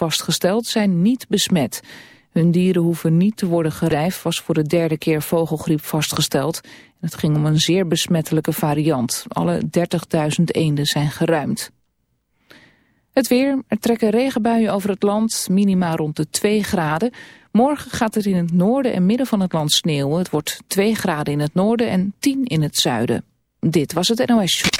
vastgesteld zijn niet besmet. Hun dieren hoeven niet te worden gerijfd, was voor de derde keer vogelgriep vastgesteld. Het ging om een zeer besmettelijke variant. Alle 30.000 eenden zijn geruimd. Het weer. Er trekken regenbuien over het land, minima rond de 2 graden. Morgen gaat het in het noorden en midden van het land sneeuwen. Het wordt 2 graden in het noorden en 10 in het zuiden. Dit was het NOS.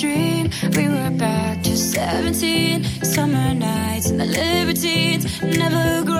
dream. We were back to 17 summer nights and the libertines never grew.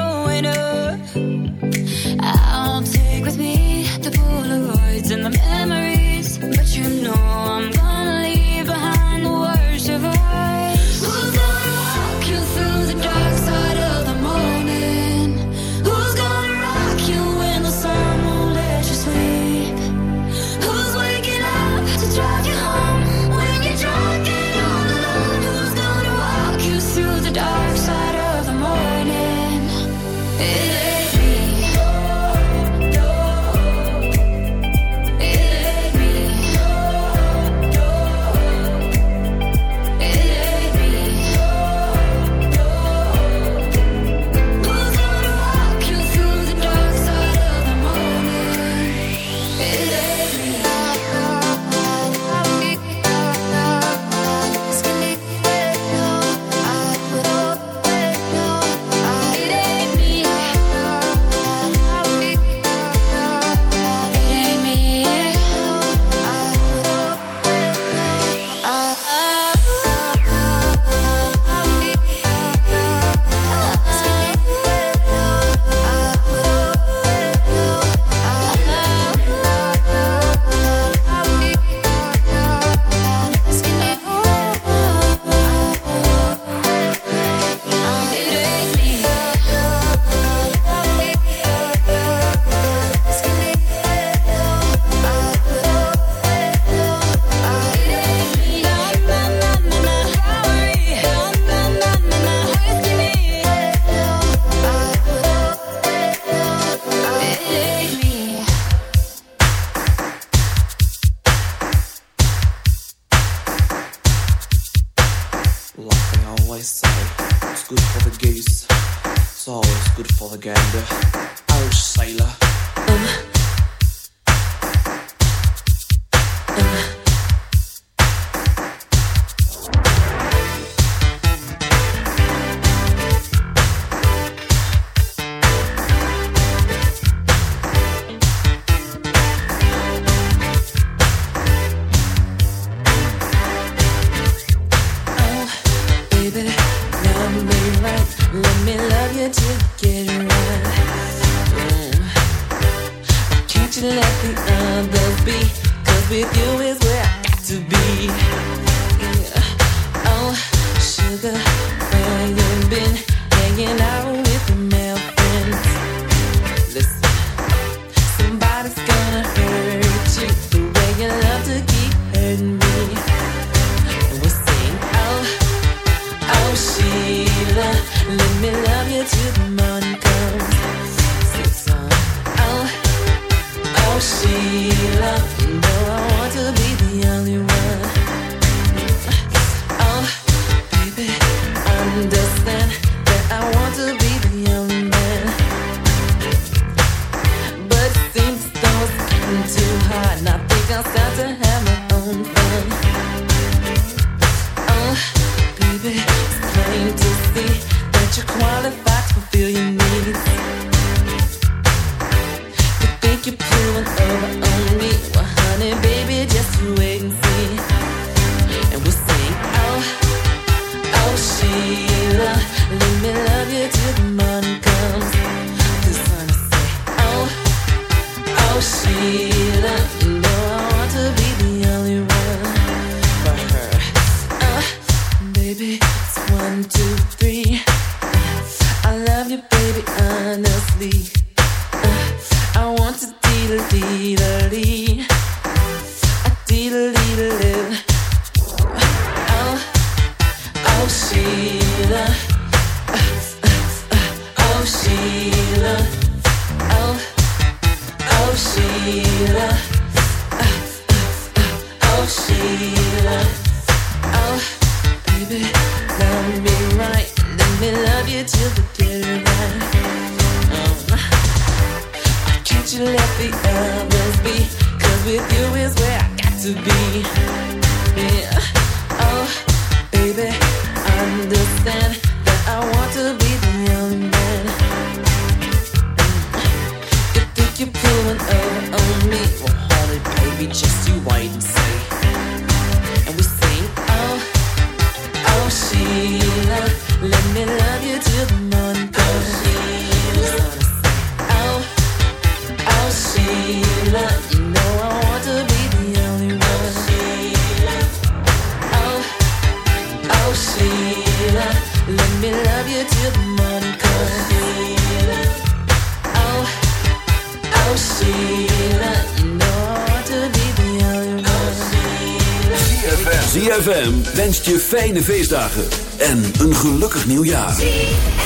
See.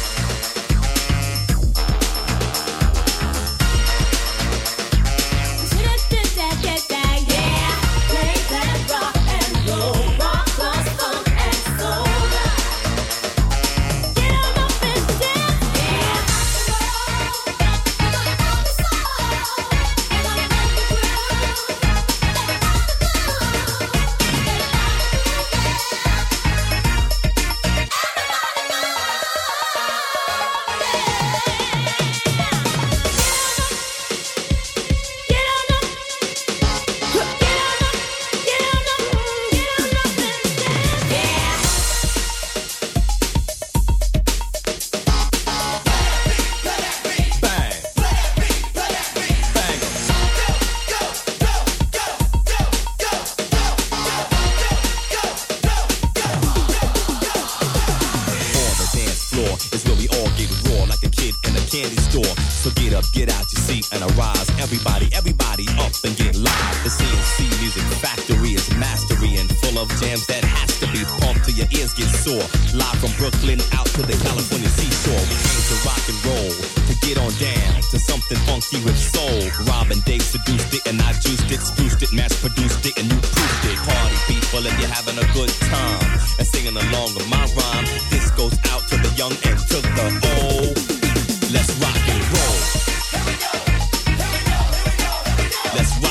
That's why.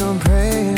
I'm praying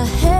the hell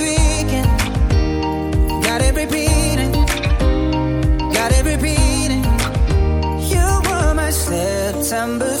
December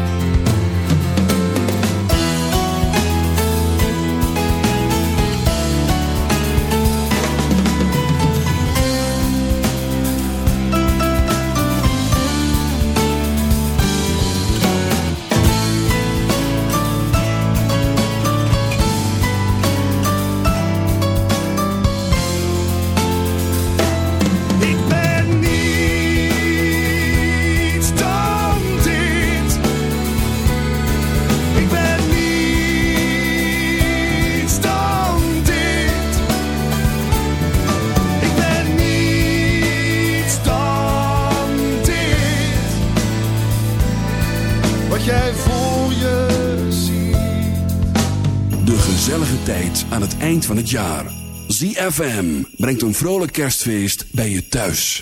Jij voor je ziet. De gezellige tijd aan het eind van het jaar. ZFM brengt een vrolijk kerstfeest bij je thuis.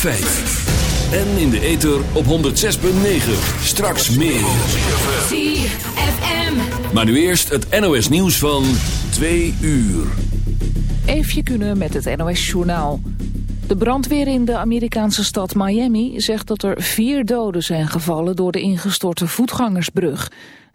En in de ether op 106.9. Straks meer. ZFM. Maar nu eerst het NOS nieuws van 2 uur. Even kunnen met het NOS journaal. De brandweer in de Amerikaanse stad Miami zegt dat er vier doden zijn gevallen door de ingestorte voetgangersbrug.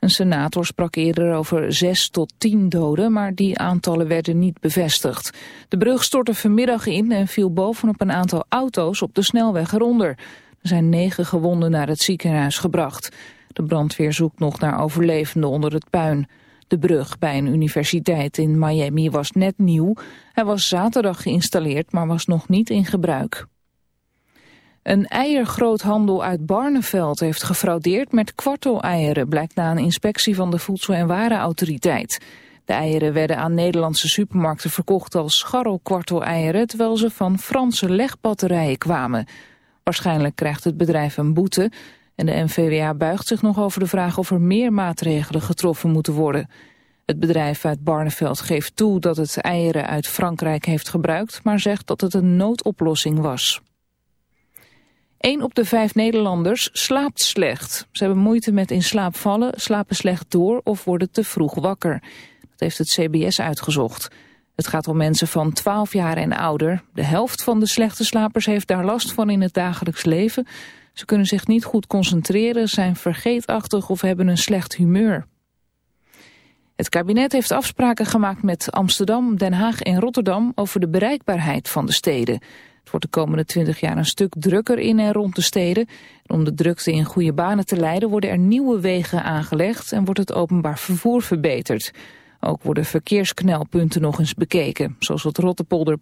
Een senator sprak eerder over zes tot tien doden, maar die aantallen werden niet bevestigd. De brug stortte vanmiddag in en viel bovenop een aantal auto's op de snelweg eronder. Er zijn negen gewonden naar het ziekenhuis gebracht. De brandweer zoekt nog naar overlevenden onder het puin. De brug bij een universiteit in Miami was net nieuw. Hij was zaterdag geïnstalleerd, maar was nog niet in gebruik. Een eiergroothandel uit Barneveld heeft gefraudeerd met kwartel-eieren, blijkt na een inspectie van de Voedsel- en Warenautoriteit. De eieren werden aan Nederlandse supermarkten verkocht als scharrelkwartel-eieren, terwijl ze van Franse legbatterijen kwamen. Waarschijnlijk krijgt het bedrijf een boete en de NVWA buigt zich nog over de vraag of er meer maatregelen getroffen moeten worden. Het bedrijf uit Barneveld geeft toe dat het eieren uit Frankrijk heeft gebruikt, maar zegt dat het een noodoplossing was. Een op de vijf Nederlanders slaapt slecht. Ze hebben moeite met in slaap vallen, slapen slecht door of worden te vroeg wakker. Dat heeft het CBS uitgezocht. Het gaat om mensen van 12 jaar en ouder. De helft van de slechte slapers heeft daar last van in het dagelijks leven. Ze kunnen zich niet goed concentreren, zijn vergeetachtig of hebben een slecht humeur. Het kabinet heeft afspraken gemaakt met Amsterdam, Den Haag en Rotterdam over de bereikbaarheid van de steden. Het wordt de komende 20 jaar een stuk drukker in en rond de steden. En om de drukte in goede banen te leiden worden er nieuwe wegen aangelegd en wordt het openbaar vervoer verbeterd. Ook worden verkeersknelpunten nog eens bekeken, zoals het Rottepolder